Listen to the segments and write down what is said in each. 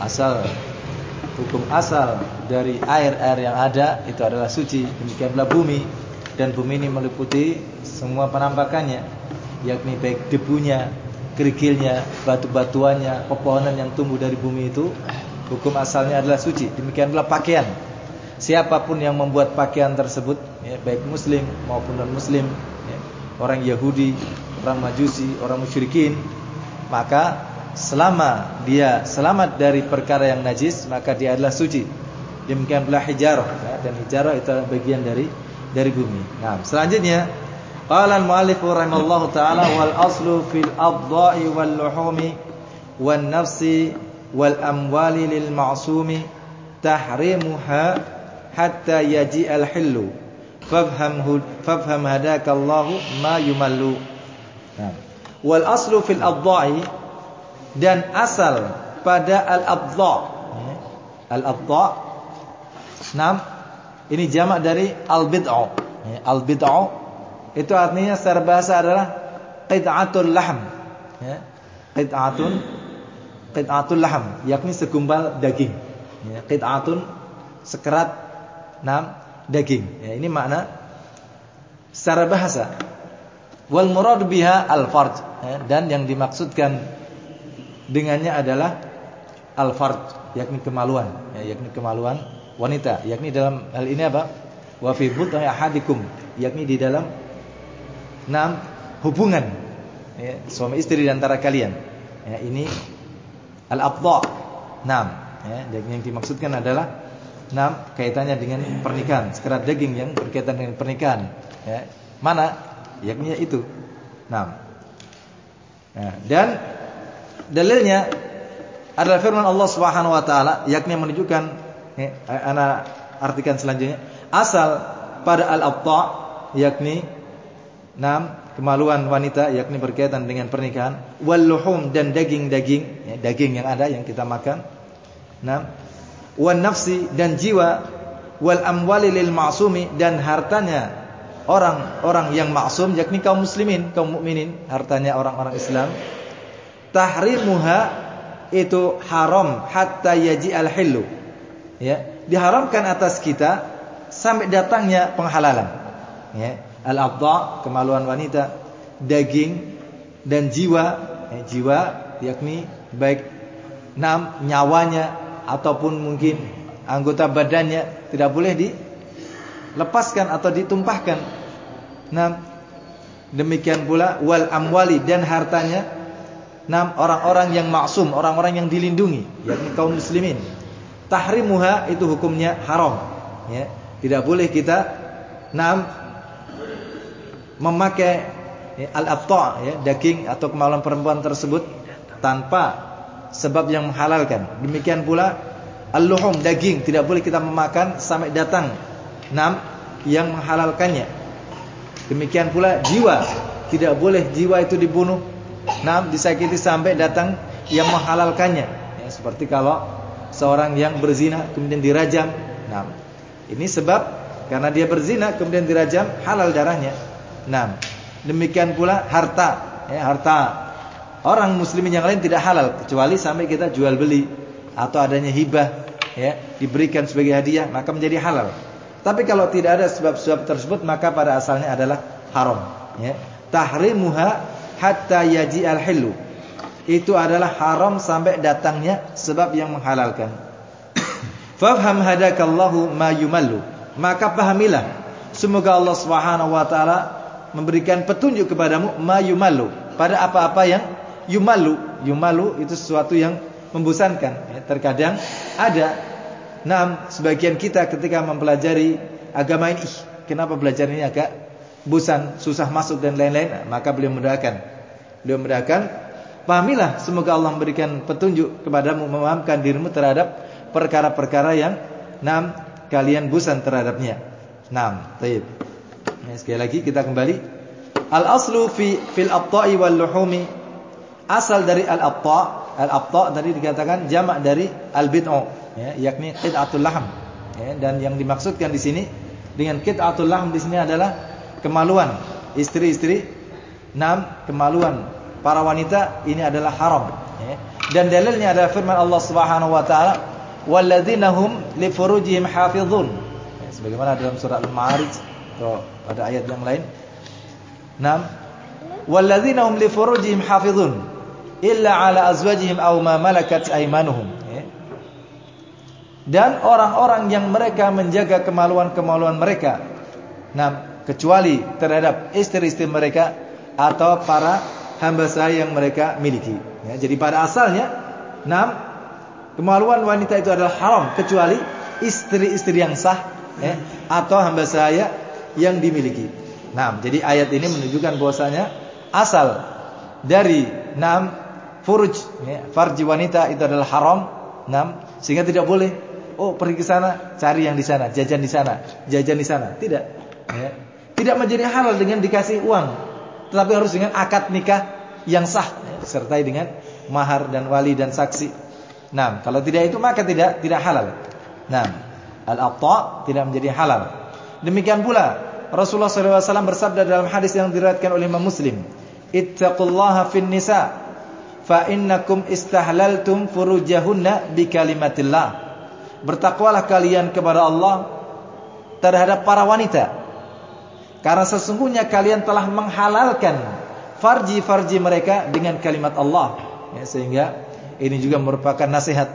asal hukum asal dari air-air yang ada itu adalah suci. Demikianlah bumi dan bumi ini meliputi semua penampakannya yakni baik debunya, kerikilnya, batu-batuannya, pepohonan yang tumbuh dari bumi itu hukum asalnya adalah suci. Demikianlah pakaian. Siapa pun yang membuat pakaian tersebut ya, baik muslim maupun non muslim ya, orang Yahudi, orang Majusi, orang musyrikin maka selama dia selamat dari perkara yang najis maka dia adalah suci. Demikian pula hijarah ya, dan hijarah itu bagian dari dari bumi. Nah, selanjutnya qala al-muallif rahimallahu taala wal aslu fil adha'i wal luhumi wan nafsi wal amwali lil ma'sumi tahrimuha hatta yaji al hillu fafham fafham hadakallahu ma yumallu. Nah, wal aslu fil adha'i dan asal pada al-adha. Al-adha. Enam. Ini jamak dari al-bid'ah. Al-bid'ah itu artinya secara bahasa adalah qit'atul lahm. Qit'atun qit'atul lahm, yakni segumpal daging. Qit'atun sekerat enam daging. Ya, ini makna secara bahasa. Wal murad biha al-farj. Ya, dan yang dimaksudkan dengannya adalah al-farj yakni kemaluan. Ya, yakni kemaluan wanita. Yakni dalam hal ini apa? Wa fi ahadikum. Yakni di dalam enam hubungan. Ya, suami istri di antara kalian. Ya, ini al-abdha enam. Ya, yang dimaksudkan adalah enam kaitannya dengan pernikahan. Sekerat daging yang berkaitan dengan pernikahan. Ya. mana? Yakni itu enam. Ya, dan Dalilnya adalah firman Allah Subhanahu wa taala yakni menunjukkan ya, ana artikan selanjutnya asal pada al-abta yakni enam kemaluan wanita yakni berkaitan dengan pernikahan wal dan daging-daging ya, daging yang ada yang kita makan enam wan nafsi dan jiwa wal amwali lil ma'sumi dan hartanya orang-orang yang maksum yakni kaum muslimin kaum mukminin hartanya orang-orang Islam tahrimuha itu haram hatta yaji al hillu. Ya diharamkan atas kita sampai datangnya penghalalan. Ya al abda kemaluan wanita daging dan jiwa. Ya, jiwa yakni baik enam nyawanya ataupun mungkin anggota badannya tidak boleh dilepaskan atau ditumpahkan. Nah demikian pula wal amwali dan hartanya enam orang-orang yang maksum, orang-orang yang dilindungi, yakni kaum muslimin. Tahrimuha itu hukumnya haram, ya. Tidak boleh kita enam memakai ya, al-abta' ya, daging atau kemaluan perempuan tersebut tanpa sebab yang menghalalkan. Demikian pula al-luhum daging tidak boleh kita memakan sampai datang enam yang menghalalkannya. Demikian pula jiwa tidak boleh jiwa itu dibunuh Nah, disakiti sampai datang yang menghalalkannya. Ya, seperti kalau seorang yang berzina kemudian dirajam. Nah, ini sebab karena dia berzina kemudian dirajam halal darahnya. Nah, demikian pula harta, ya, harta orang muslimin yang lain tidak halal kecuali sampai kita jual beli atau adanya hibah, ya, diberikan sebagai hadiah maka menjadi halal. Tapi kalau tidak ada sebab-sebab tersebut maka pada asalnya adalah haram, ya. Tahrimuha hatta yaji al hilu itu adalah haram sampai datangnya sebab yang menghalalkan. Fafham hadakallahu ma yumallu. Maka pahamilah semoga Allah Subhanahu wa taala memberikan petunjuk kepadamu ma yumallu. Pada apa-apa yang yumallu. Yumallu itu sesuatu yang membosankan. Ya, terkadang ada Nah, sebagian kita ketika mempelajari agama ini, kenapa belajar ini agak bosan, susah masuk dan lain-lain, maka beliau mendoakan. Beliau mendoakan, pahamilah semoga Allah memberikan petunjuk kepadamu memahamkan dirimu terhadap perkara-perkara yang enam kalian bosan terhadapnya. Enam, baik. Ya, sekali lagi kita kembali. Al aslu fi fil abta'i wal luhumi asal dari al abta' al abta' tadi dikatakan jamak dari al bid'ah ya, yakni qit'atul lahm. Ya, dan yang dimaksudkan di sini dengan qit'atul lahm di sini adalah kemaluan istri-istri enam kemaluan para wanita ini adalah haram ya. Dan dalilnya adalah firman Allah Subhanahu wa taala, "Walladzina hum li furujihim hafizun." Ya, sebagaimana dalam surah Al-Ma'arij atau pada ayat yang lain. Naam. "Walladzina hum li furujihim hafizun illa ala azwajihim aw ma malakat aymanuhum." Ya. Dan orang-orang yang mereka menjaga kemaluan-kemaluan mereka. Nah, kecuali terhadap istri-istri mereka atau para hamba saya yang mereka miliki. Ya, jadi pada asalnya, enam kemaluan wanita itu adalah haram kecuali istri-istri yang sah ya, atau hamba saya yang dimiliki. Nah, jadi ayat ini menunjukkan bahwasanya asal dari enam furuj, ya, farji wanita itu adalah haram, enam sehingga tidak boleh. Oh pergi ke sana, cari yang di sana, jajan di sana, jajan di sana. Tidak, ya. Tidak menjadi halal dengan dikasih uang tetapi harus dengan akad nikah yang sah disertai dengan mahar dan wali dan saksi. Nah, kalau tidak itu maka tidak tidak halal. Nah, al-aqta tidak menjadi halal. Demikian pula Rasulullah SAW bersabda dalam hadis yang diriwayatkan oleh Imam Muslim, "Ittaqullaha fin nisa fa innakum istahlaltum furujahunna bi kalimatillah." Bertakwalah kalian kepada Allah terhadap para wanita karena sesungguhnya kalian telah menghalalkan farji-farji mereka dengan kalimat Allah. Ya, sehingga ini juga merupakan nasihat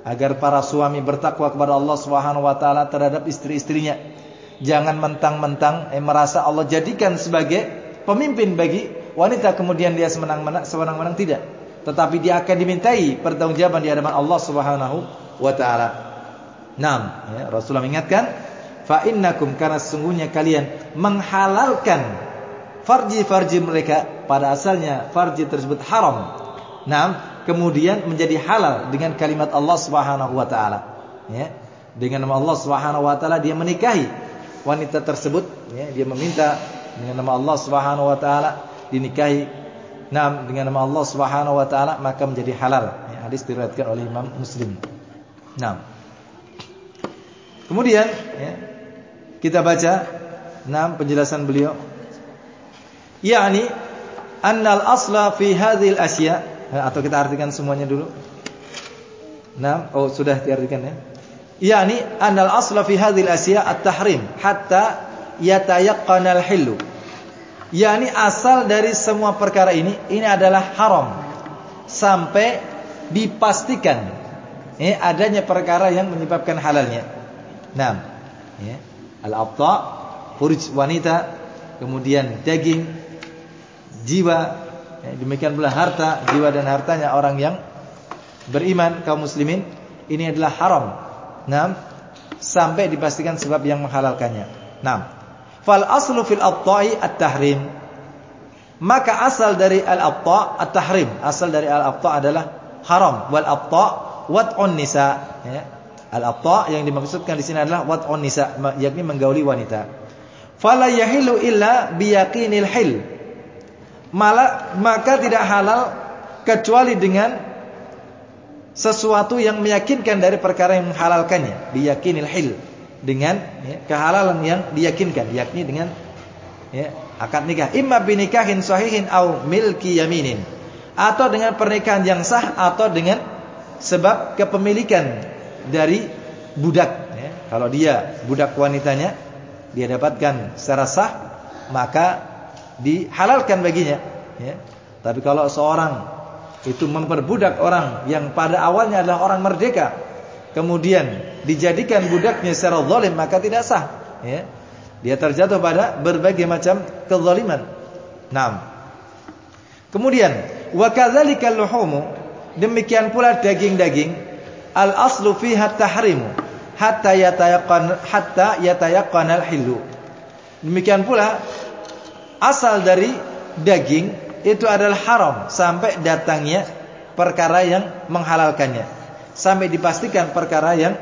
agar para suami bertakwa kepada Allah Subhanahu wa taala terhadap istri-istrinya. Jangan mentang-mentang eh, merasa Allah jadikan sebagai pemimpin bagi wanita kemudian dia semenang-menang sewenang-wenang tidak. Tetapi dia akan dimintai pertanggungjawaban di hadapan Allah Subhanahu wa taala. Naam, ya, Rasulullah mengingatkan fa innakum karena sesungguhnya kalian menghalalkan farji-farji mereka pada asalnya farji tersebut haram. Nah, kemudian menjadi halal dengan kalimat Allah Subhanahu wa taala. Ya. Dengan nama Allah Subhanahu wa taala dia menikahi wanita tersebut, ya, dia meminta dengan nama Allah Subhanahu wa taala dinikahi. Nah, dengan nama Allah Subhanahu wa taala maka menjadi halal. Ya, hadis diriwayatkan oleh Imam Muslim. Nah. Kemudian ya, kita baca enam penjelasan beliau. Yani annal asla fi hadhil asya atau kita artikan semuanya dulu. Enam, oh sudah diartikan ya. Yani annal asla fi hadhil asya at-tahrim hatta yatayaqqana al-hillu. Yani asal dari semua perkara ini ini adalah haram sampai dipastikan ya, adanya perkara yang menyebabkan halalnya. Nah, ya al-abta, furuj wanita, kemudian daging, jiwa, ya, demikian pula harta, jiwa dan hartanya orang yang beriman kaum muslimin ini adalah haram. Naam, sampai dipastikan sebab yang menghalalkannya. Naam. Fal aslu fil abta'i at-tahrim. Maka asal dari al-abta' at-tahrim. Asal dari al-abta' adalah haram. Wal abta' wat'un nisa. Ya. Al-abta yang dimaksudkan di sini adalah wat'un nisa, yakni menggauli wanita. Fala yahilu illa biyaqinil hil. Malah, maka tidak halal kecuali dengan sesuatu yang meyakinkan dari perkara yang menghalalkannya, biyaqinil hil. Dengan ya, kehalalan yang diyakinkan, yakni dengan ya, akad nikah. Imma binikahin sahihin au milki yaminin. Atau dengan pernikahan yang sah atau dengan sebab kepemilikan dari budak ya. Kalau dia budak wanitanya dia dapatkan secara sah maka dihalalkan baginya ya. Tapi kalau seorang itu memperbudak orang yang pada awalnya adalah orang merdeka kemudian dijadikan budaknya secara zalim maka tidak sah ya. Dia terjatuh pada berbagai macam kezaliman. Naam. Kemudian wa demikian pula daging-daging al aslu fiha tahrimu hatta yatayaqqan hatta yatayaqqan al hilu. Demikian pula asal dari daging itu adalah haram sampai datangnya perkara yang menghalalkannya. Sampai dipastikan perkara yang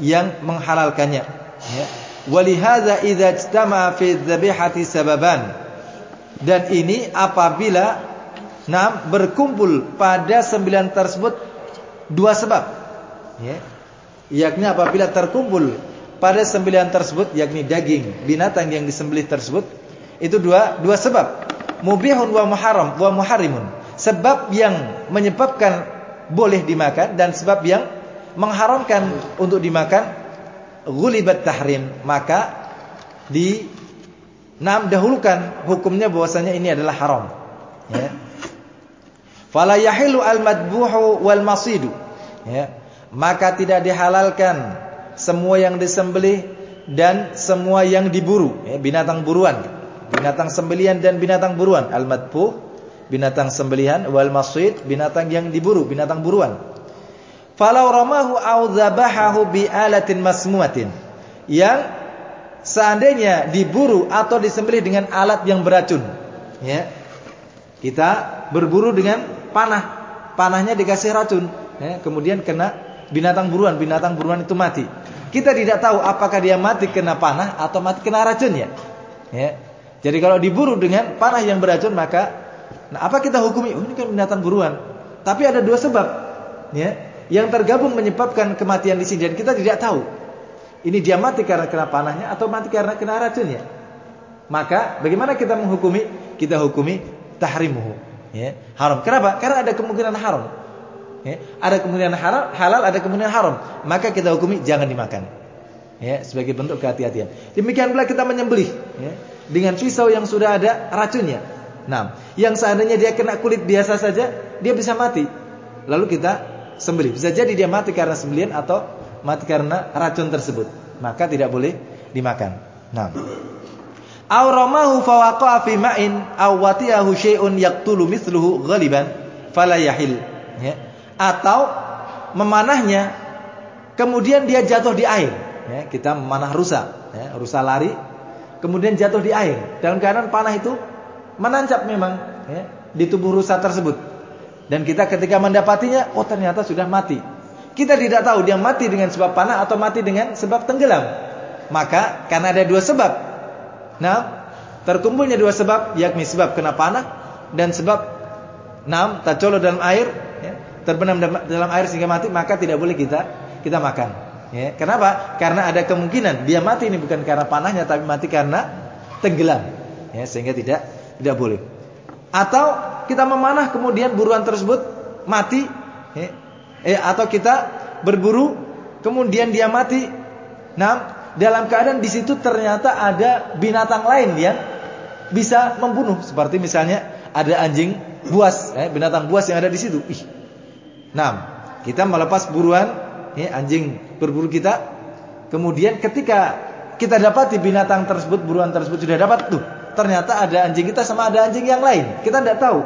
yang menghalalkannya. Ya. Walihada idza ijtama'a fi dzabihati sababan. Dan ini apabila nah berkumpul pada sembilan tersebut dua sebab ya, yakni apabila terkumpul pada sembilan tersebut yakni daging binatang yang disembelih tersebut itu dua dua sebab. Mubihun wa muharram wa muharrimun. Sebab yang menyebabkan boleh dimakan dan sebab yang mengharamkan untuk dimakan ghulibat tahrim. Maka di nam dahulukan hukumnya bahwasanya ini adalah haram. Ya. Fala yahilu al madbuhu wal masidu. Ya maka tidak dihalalkan semua yang disembelih dan semua yang diburu. Ya, binatang buruan. Binatang sembelihan dan binatang buruan. Al madbuh binatang sembelihan wal masid binatang yang diburu binatang buruan. Falau ramahu au dzabahahu bi alatin masmuatin. Yang seandainya diburu atau disembelih dengan alat yang beracun. Ya. Kita berburu dengan panah. Panahnya dikasih racun. Ya kemudian kena binatang buruan, binatang buruan itu mati. Kita tidak tahu apakah dia mati kena panah atau mati kena racun ya. Ya. Jadi kalau diburu dengan panah yang beracun maka nah apa kita hukumi? Oh ini kan binatang buruan. Tapi ada dua sebab ya yang tergabung menyebabkan kematian di sini dan kita tidak tahu. Ini dia mati karena kena panahnya atau mati karena kena racunnya. Maka bagaimana kita menghukumi? Kita hukumi tahrimuhu, ya. Haram. Kenapa? Karena ada kemungkinan haram. Ya, ada kemungkinan halal, halal, ada kemungkinan haram. Maka kita hukumi jangan dimakan. Ya, sebagai bentuk kehati-hatian. Demikian pula kita menyembelih ya, dengan pisau yang sudah ada racunnya. Nah, yang seandainya dia kena kulit biasa saja, dia bisa mati. Lalu kita sembelih. Bisa jadi dia mati karena sembelihan atau mati karena racun tersebut. Maka tidak boleh dimakan. Nah. Aw fawaqa'a fi ma'in aw wati'ahu syai'un yaqtulu mithluhu ghaliban fala yahil. Ya atau memanahnya kemudian dia jatuh di air. Ya, kita memanah rusa ya, rusa lari kemudian jatuh di air. Dalam keadaan panah itu menancap memang ya, di tubuh rusa tersebut. Dan kita ketika mendapatinya oh ternyata sudah mati. Kita tidak tahu dia mati dengan sebab panah atau mati dengan sebab tenggelam. Maka karena ada dua sebab. Nah terkumpulnya dua sebab yakni sebab kena panah dan sebab Nam, tacolo dalam air terbenam dalam air sehingga mati maka tidak boleh kita kita makan. Ya kenapa? Karena ada kemungkinan dia mati ini bukan karena panahnya tapi mati karena tenggelam. Ya sehingga tidak tidak boleh. Atau kita memanah kemudian buruan tersebut mati ya, eh, atau kita berburu kemudian dia mati. Nah dalam keadaan di situ ternyata ada binatang lain yang bisa membunuh. Seperti misalnya ada anjing buas eh, binatang buas yang ada di situ. Ih Nah, kita melepas buruan ya, anjing berburu kita. Kemudian ketika kita dapati binatang tersebut, buruan tersebut sudah dapat tuh. Ternyata ada anjing kita sama ada anjing yang lain. Kita tidak tahu.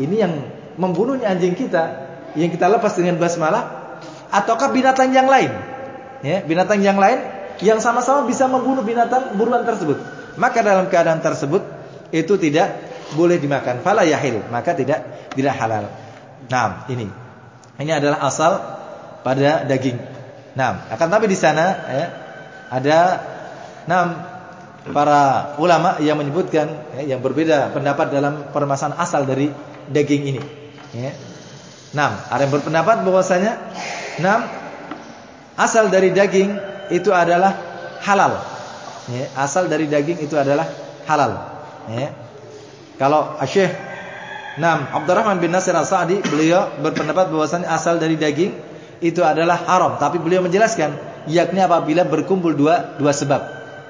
Ini yang membunuhnya anjing kita yang kita lepas dengan basmalah ataukah binatang yang lain? Ya, binatang yang lain yang sama-sama bisa membunuh binatang buruan tersebut. Maka dalam keadaan tersebut itu tidak boleh dimakan. Fala yahil, maka tidak tidak halal. Nah, ini ini adalah asal pada daging. Nah, akan tapi di sana ya, ada enam para ulama yang menyebutkan ya, yang berbeda pendapat dalam permasalahan asal dari daging ini. Ya. Nah, ada yang berpendapat bahwasanya enam asal dari daging itu adalah halal. Ya, asal dari daging itu adalah halal. Ya. Kalau Syekh Nah, Abdurrahman bin Nasir As-Sa'di beliau berpendapat bahwasanya asal dari daging itu adalah haram, tapi beliau menjelaskan yakni apabila berkumpul dua dua sebab.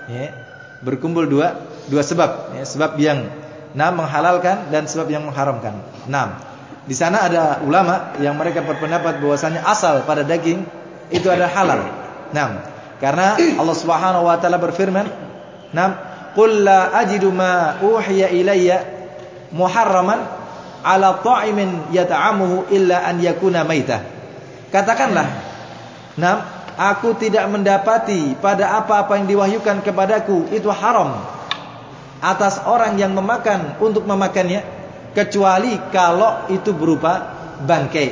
Ya, berkumpul dua dua sebab, ya, sebab yang nah menghalalkan dan sebab yang mengharamkan. Nah, di sana ada ulama yang mereka berpendapat bahwasanya asal pada daging itu adalah halal. Nah, karena Allah Subhanahu wa taala berfirman, "Nam, qul la ajidu ma uhiya ilayya muharraman ala ta'imin yata'amuhu illa an yakuna maitah. Katakanlah, "Nam, aku tidak mendapati pada apa-apa yang diwahyukan kepadaku itu haram atas orang yang memakan untuk memakannya kecuali kalau itu berupa bangkai."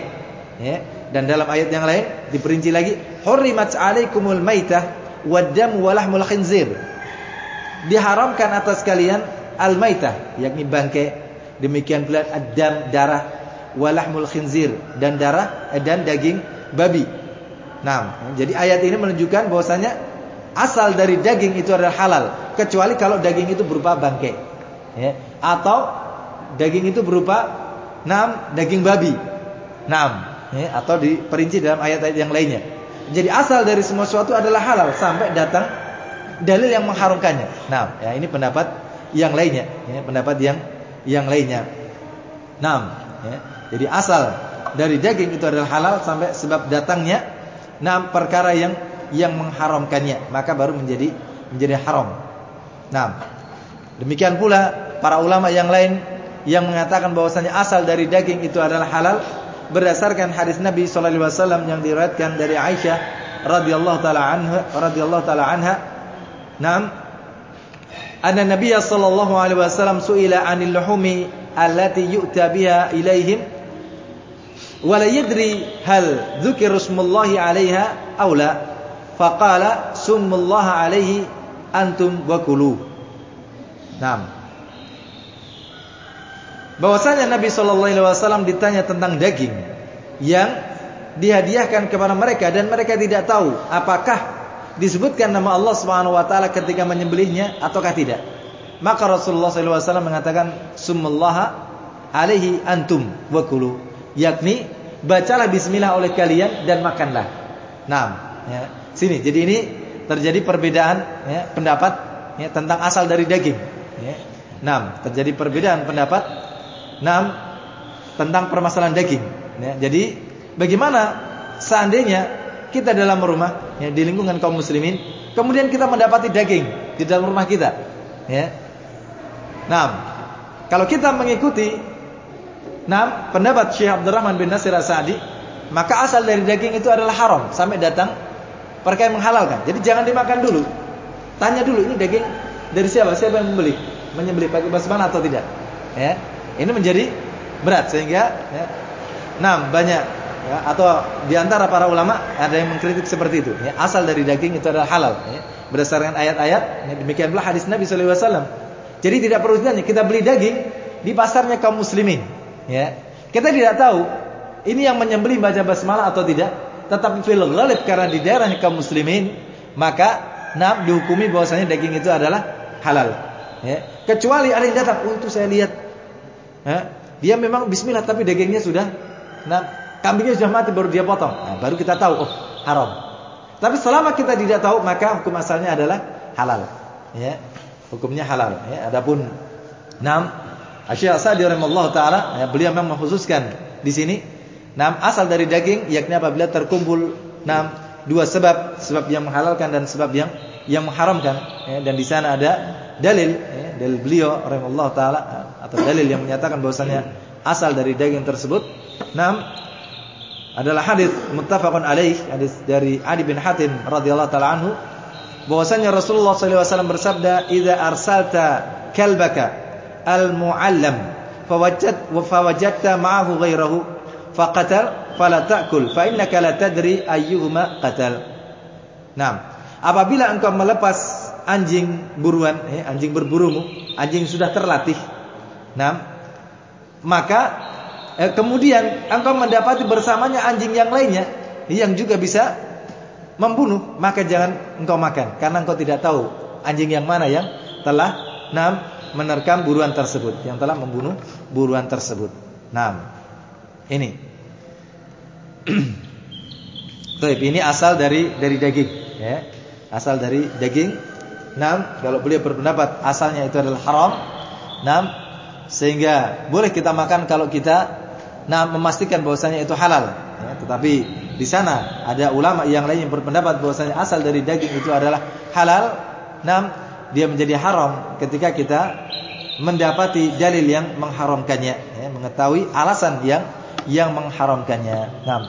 Ya. Dan dalam ayat yang lain diperinci lagi, "Hurrimat 'alaikumul maitah wad-dam wa lahmul khinzir." Diharamkan atas kalian al-maitah, yakni bangkai Demikian pula adam darah walahmul khinzir dan darah eh, dan daging babi. Nah, jadi ayat ini menunjukkan bahwasanya asal dari daging itu adalah halal kecuali kalau daging itu berupa bangkai. Ya. Atau daging itu berupa Naam, daging babi. Naam, ya, atau diperinci dalam ayat-ayat yang lainnya. Jadi asal dari semua sesuatu adalah halal sampai datang dalil yang mengharamkannya. Nah, ya ini pendapat yang lainnya, ya, pendapat yang yang lainnya. Nah, ya, jadi asal dari daging itu adalah halal sampai sebab datangnya nah perkara yang yang mengharamkannya, maka baru menjadi menjadi haram. Nah, demikian pula para ulama yang lain yang mengatakan bahwasanya asal dari daging itu adalah halal berdasarkan hadis Nabi wasallam yang diriwayatkan dari Aisyah radhiyallahu taala anha radhiyallahu taala anha Naam anna Nabi sallallahu alaihi wasallam suila 'anil luhumi allati yu'ta biha ilaihim wa la yadri hal dzukira ismullahi 'alaiha aw la. Faqala summullaha 'alaihi antum wa kulu Naam. Bahwasanya Nabi Shallallahu Alaihi Wasallam ditanya tentang daging yang dihadiahkan kepada mereka dan mereka tidak tahu apakah disebutkan nama Allah Subhanahu Wa Taala ketika menyembelihnya ataukah tidak. Maka Rasulullah SAW mengatakan Sumullah alaihi antum wakulu yakni bacalah Bismillah oleh kalian dan makanlah. Nah, ya, sini. Jadi ini terjadi perbedaan ya, pendapat ya, tentang asal dari daging. Ya. Nah, terjadi perbedaan pendapat Nah, tentang permasalahan daging. Ya, jadi bagaimana seandainya kita dalam rumah ya, di lingkungan kaum muslimin, kemudian kita mendapati daging di dalam rumah kita, ya. Nah, kalau kita mengikuti nah pendapat Syekh Abdurrahman bin Nasir As-Sa'di, maka asal dari daging itu adalah haram sampai datang perkara yang menghalalkan. Jadi jangan dimakan dulu. Tanya dulu ini daging dari siapa? Siapa yang membeli? Menyembelih pakai basmala atau tidak? Ya. Ini menjadi berat sehingga ya, nah banyak ya, atau di antara para ulama ada yang mengkritik seperti itu. Ya, asal dari daging itu adalah halal. Ya, berdasarkan ayat-ayat. Ya, demikian pula hadis Nabi SAW. Jadi tidak perlu ditanya kita beli daging di pasarnya kaum muslimin. Ya, kita tidak tahu ini yang menyembelih baca basmalah atau tidak. Tetapi fil ghalib karena di daerahnya kaum muslimin maka nah dihukumi bahwasanya daging itu adalah halal. Ya. Kecuali ada yang datang untuk saya lihat dia memang bismillah tapi dagingnya sudah nah kambingnya sudah mati baru dia potong. Nah, baru kita tahu oh haram. Tapi selama kita tidak tahu maka hukum asalnya adalah halal. Ya. Hukumnya halal ya. Adapun enam Asy-Syaikh Sa'di rahimahullah taala ya, beliau memang mengkhususkan di sini enam asal dari daging yakni apabila terkumpul enam dua sebab sebab yang menghalalkan dan sebab yang yang mengharamkan ya, dan di sana ada dalil ya, dalil beliau rahimahullah taala atau dalil yang menyatakan bahwasanya asal dari daging tersebut enam adalah hadis muttafaqun alaih hadis dari Ali bin Hatim radhiyallahu taala anhu bahwasanya Rasulullah wasallam bersabda idza arsalta kalbaka al-muallam fawajjat wa fawajadta ma'ahu ghairahu faqatal fala ta'kul fa innaka la tadri ayyuhuma qatal. Nah, apabila engkau melepas anjing buruan, eh, anjing berburumu, anjing sudah terlatih. Nah, maka eh, kemudian engkau mendapati bersamanya anjing yang lainnya yang juga bisa membunuh, maka jangan engkau makan karena engkau tidak tahu anjing yang mana yang telah nah, menerkam buruan tersebut, yang telah membunuh buruan tersebut. Nah, ini. Baik, ini asal dari dari daging, ya. Asal dari daging Nah, kalau beliau berpendapat asalnya itu adalah haram. Nah, sehingga boleh kita makan kalau kita nah memastikan bahwasanya itu halal. Ya, tetapi di sana ada ulama yang lain yang berpendapat bahwasanya asal dari daging itu adalah halal. Nah, dia menjadi haram ketika kita mendapati dalil yang mengharamkannya, ya, mengetahui alasan yang yang mengharamkannya. Nah,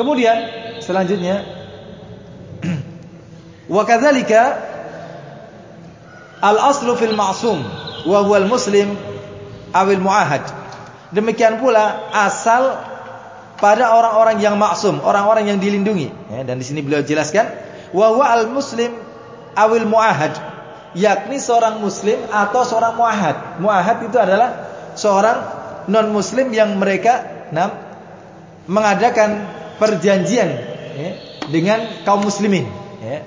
kemudian selanjutnya wa kadzalika Al-aslu fil ma'sum wa huwa al-muslim awil muahad. Demikian pula asal pada orang-orang yang maksum, orang-orang yang dilindungi. Ya, dan di sini beliau jelaskan wa huwa al-muslim awil muahad, yakni seorang muslim atau seorang muahad. Muahad itu adalah seorang non muslim yang mereka nah, mengadakan perjanjian ya, dengan kaum muslimin. Ya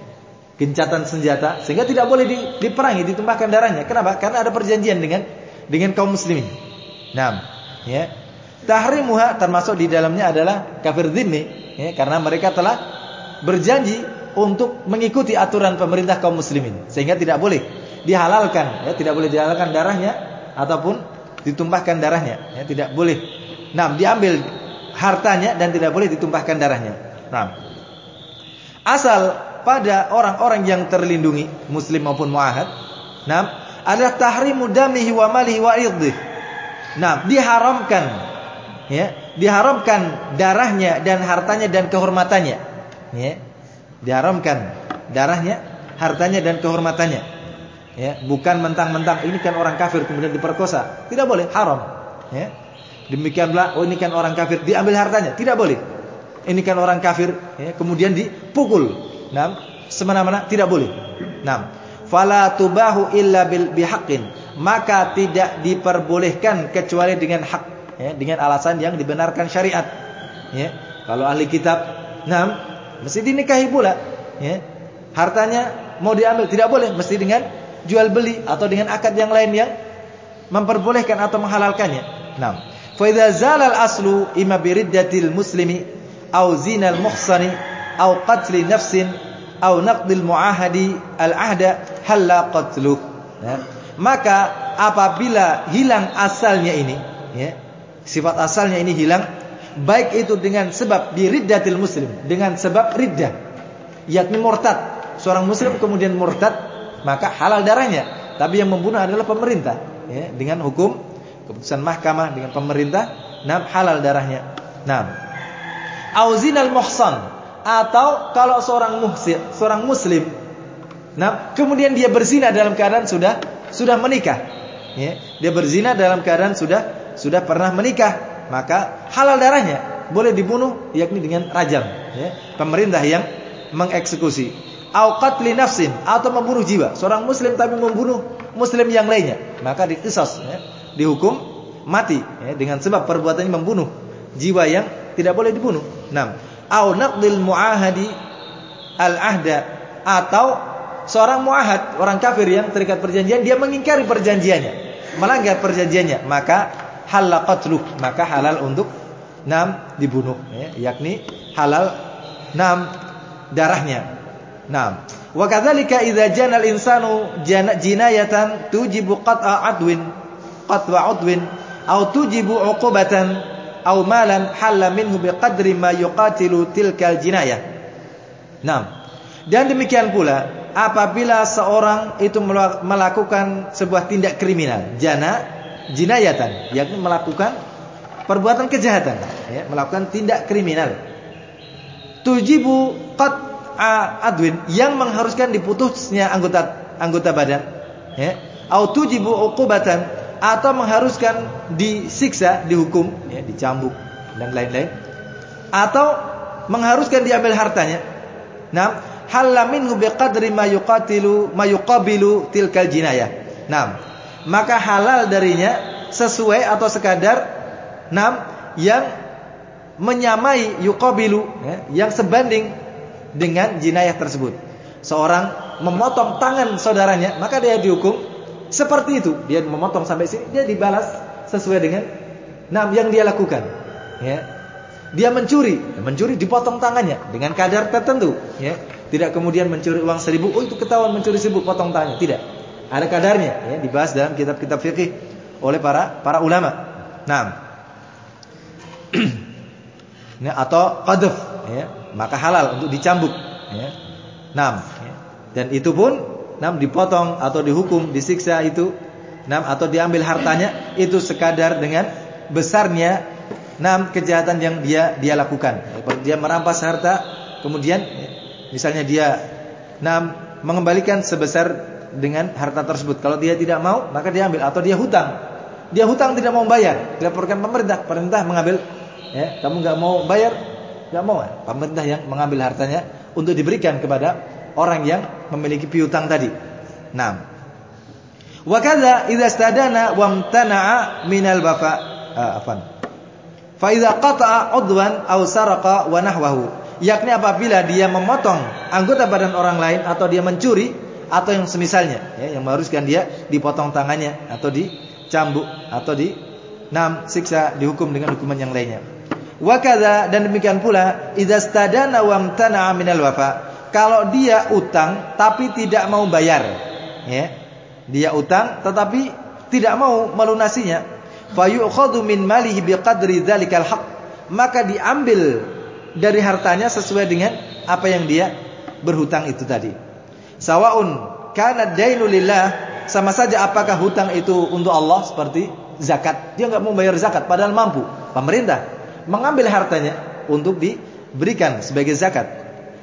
gencatan senjata sehingga tidak boleh diperangi, ditumpahkan darahnya. Kenapa? Karena ada perjanjian dengan dengan kaum muslimin. Nah, ya. Tahrimuha termasuk di dalamnya adalah kafir dhimmi ya, karena mereka telah berjanji untuk mengikuti aturan pemerintah kaum muslimin sehingga tidak boleh dihalalkan ya, tidak boleh dihalalkan darahnya ataupun ditumpahkan darahnya ya, tidak boleh. Nah, diambil hartanya dan tidak boleh ditumpahkan darahnya. Nah, asal pada orang-orang yang terlindungi muslim maupun muahad, nah, adalah tahrimu damihi wa malihi wa irdih. Nah, diharamkan ya, diharamkan darahnya dan hartanya dan kehormatannya. Ya. Diharamkan darahnya, hartanya dan kehormatannya. Ya, bukan mentang-mentang ini kan orang kafir kemudian diperkosa. Tidak boleh, haram. Ya. Demikianlah, oh ini kan orang kafir, diambil hartanya, tidak boleh. Ini kan orang kafir, ya, kemudian dipukul. Nah, semena-mena tidak boleh. Nah, fala tubahu illa bil bihaqqin. Maka tidak diperbolehkan kecuali dengan hak, ya, dengan alasan yang dibenarkan syariat. Ya. Kalau ahli kitab, nah, mesti dinikahi pula. Ya. Hartanya mau diambil tidak boleh, mesti dengan jual beli atau dengan akad yang lain yang memperbolehkan atau menghalalkannya. Nah, fa idza zala al-aslu imma biriddatil muslimi aw zinal muhsani aw qatli nafsin aw naqdil muahadi al-ahda halla qatluh. Ya. Maka apabila hilang asalnya ini, ya, sifat asalnya ini hilang, baik itu dengan sebab biriddatil muslim, dengan sebab riddah, yakni murtad. Seorang muslim kemudian murtad maka halal darahnya. Tapi yang membunuh adalah pemerintah, ya, dengan hukum keputusan mahkamah dengan pemerintah, nah halal darahnya. Nah, auzinal muhsan atau kalau seorang muhsin, seorang muslim, nah kemudian dia berzina dalam keadaan sudah sudah menikah, ya, dia berzina dalam keadaan sudah sudah pernah menikah, maka halal darahnya boleh dibunuh yakni dengan rajam, ya, pemerintah yang mengeksekusi au qatli nafsin atau membunuh jiwa. Seorang muslim tapi membunuh muslim yang lainnya, maka dikisas ya, dihukum mati ya, dengan sebab perbuatannya membunuh jiwa yang tidak boleh dibunuh. 6. Au naqdil muahadi al-ahda atau seorang muahad, orang kafir yang terikat perjanjian dia mengingkari perjanjiannya, melanggar perjanjiannya, maka halal qatluh, maka halal untuk enam dibunuh ya, yakni halal enam darahnya Naam. Wa kadzalika idza jana al-insanu jinayatan tujibu qat'a adwin qat'a udwin aw tujibu 'uqubatan aw malan halla minhu biqadri ma yuqatilu tilkal jinayah. Naam. Dan demikian pula apabila seorang itu melakukan sebuah tindak kriminal, jana jinayatan, yakni melakukan perbuatan kejahatan, ya, melakukan tindak kriminal. Tujibu qat adwin yang mengharuskan diputusnya anggota anggota badan ya. Au tujibu uqubatan atau mengharuskan disiksa dihukum ya dicambuk dan lain-lain. Atau mengharuskan diambil hartanya. Nah halla minhu biqadri ma yuqatilu ma yuqabilu tilkal jinayah nah maka halal darinya sesuai atau sekadar nam yang menyamai yuqabilu ya, yang sebanding dengan jinayah tersebut. Seorang memotong tangan saudaranya, maka dia dihukum seperti itu. Dia memotong sampai sini, dia dibalas sesuai dengan nam yang dia lakukan. Ya. Dia mencuri, mencuri dipotong tangannya dengan kadar tertentu. Ya. Tidak kemudian mencuri uang seribu, oh itu ketahuan mencuri seribu, potong tangannya. Tidak. Ada kadarnya, ya, dibahas dalam kitab-kitab fikih oleh para para ulama. Nah, ya, atau qadhf, ya, maka halal untuk dicambuk ya. Ya. Dan itu pun nam dipotong atau dihukum, disiksa itu nam atau diambil hartanya itu sekadar dengan besarnya nam kejahatan yang dia dia lakukan. Dia merampas harta kemudian ya, misalnya dia nam mengembalikan sebesar dengan harta tersebut. Kalau dia tidak mau, maka dia ambil atau dia hutang. Dia hutang tidak mau bayar, dilaporkan pemerintah, pemerintah mengambil ya, kamu nggak mau bayar, Enggak mau. Pemerintah yang mengambil hartanya untuk diberikan kepada orang yang memiliki piutang tadi. Naam. Wa kadza idza stadana wa amtana'a minal bafa. Ah, afan. Fa qata'a udwan aw saraqa wa. Yakni apabila dia memotong anggota badan orang lain atau dia mencuri atau yang semisalnya ya, yang mengharuskan dia dipotong tangannya atau dicambuk atau di enam siksa dihukum dengan hukuman yang lainnya. Wa dan demikian pula idza stadana wa amtana'a minal wafa. Kalau dia utang tapi tidak mau bayar, ya. Dia utang tetapi tidak mau melunasinya, fayu'khadhu min malihi biqadri dzalikal haqq. Maka diambil dari hartanya sesuai dengan apa yang dia berhutang itu tadi. Sawaun kana dainu lillah sama saja apakah hutang itu untuk Allah seperti zakat. Dia nggak mau bayar zakat padahal mampu. Pemerintah mengambil hartanya untuk diberikan sebagai zakat.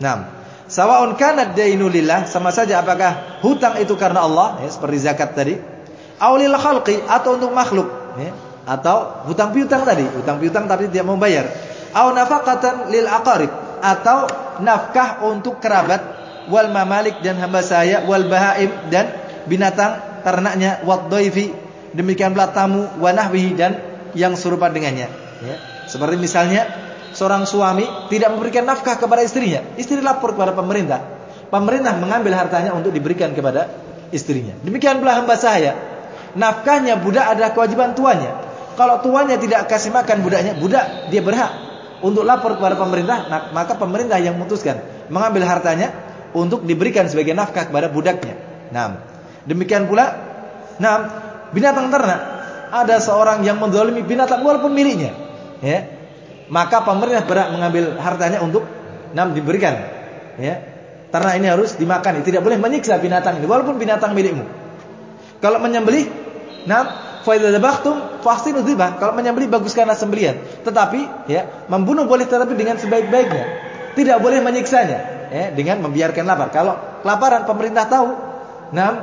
Nah, sawaun kana dainu lillah sama saja apakah hutang itu karena Allah ya, seperti zakat tadi, aulil khalqi atau untuk makhluk ya, atau hutang piutang tadi, hutang piutang tapi tidak mau bayar. Au nafaqatan lil aqarib atau nafkah untuk kerabat wal mamalik dan hamba saya wal bahaim dan binatang ternaknya wadhaifi demikian pula tamu wa nahwihi dan yang serupa dengannya ya. Seperti misalnya seorang suami tidak memberikan nafkah kepada istrinya, istri lapor kepada pemerintah. Pemerintah mengambil hartanya untuk diberikan kepada istrinya. Demikian pula hamba saya. Nafkahnya budak adalah kewajiban tuannya. Kalau tuannya tidak kasih makan budaknya, budak dia berhak untuk lapor kepada pemerintah, nah, maka pemerintah yang memutuskan mengambil hartanya untuk diberikan sebagai nafkah kepada budaknya. Nah, Demikian pula, nah binatang ternak ada seorang yang mendolimi binatang walaupun miliknya, ya. Maka pemerintah berat mengambil hartanya untuk nam diberikan, ya. Ternak ini harus dimakan, tidak boleh menyiksa binatang ini walaupun binatang milikmu. Kalau menyembelih, nam faidadzabahtum fahsinu dzibah. Kalau menyembelih baguskanlah sembelian. Tetapi ya, membunuh boleh tetapi dengan sebaik-baiknya. Tidak boleh menyiksanya ya, dengan membiarkan lapar. Kalau kelaparan pemerintah tahu, nam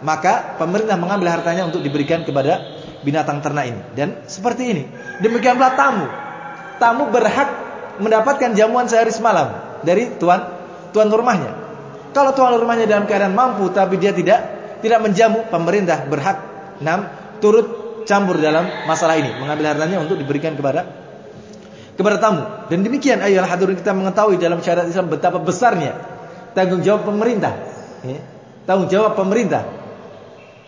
maka pemerintah mengambil hartanya untuk diberikan kepada binatang ternak ini. Dan seperti ini. Demikian pula tamu. Tamu berhak mendapatkan jamuan sehari semalam dari tuan tuan rumahnya. Kalau tuan rumahnya dalam keadaan mampu tapi dia tidak tidak menjamu, pemerintah berhak enam turut campur dalam masalah ini, mengambil hartanya untuk diberikan kepada kepada tamu. Dan demikian ayolah hadirin kita mengetahui dalam syariat Islam betapa besarnya tanggung jawab pemerintah. Ya, tanggung jawab pemerintah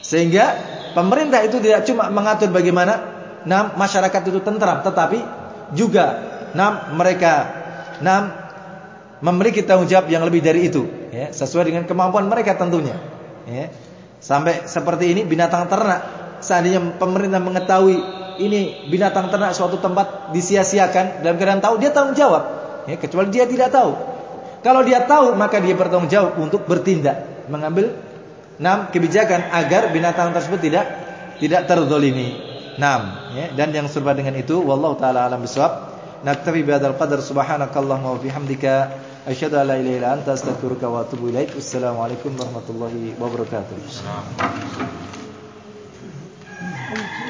sehingga pemerintah itu tidak cuma mengatur bagaimana nam masyarakat itu tentram, tetapi juga nam mereka nam memiliki tanggung jawab yang lebih dari itu, ya, sesuai dengan kemampuan mereka tentunya. Ya. Sampai seperti ini binatang ternak, seandainya pemerintah mengetahui ini binatang ternak suatu tempat disia-siakan dalam keadaan tahu dia tanggung jawab, ya, kecuali dia tidak tahu. Kalau dia tahu maka dia bertanggung jawab untuk bertindak, mengambil enam kebijakan agar binatang tersebut tidak tidak terzolimi. Enam, ya. Dan yang serupa dengan itu, wallahu taala alam bisawab. Naktafi bihadzal qadar subhanakallahumma wa bihamdika asyhadu an la ilaha illa anta astaghfiruka wa atubu ilaik. Wassalamualaikum warahmatullahi wabarakatuh. Thank you.